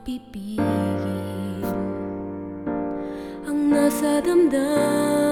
mapipigil Ang nasa damdamin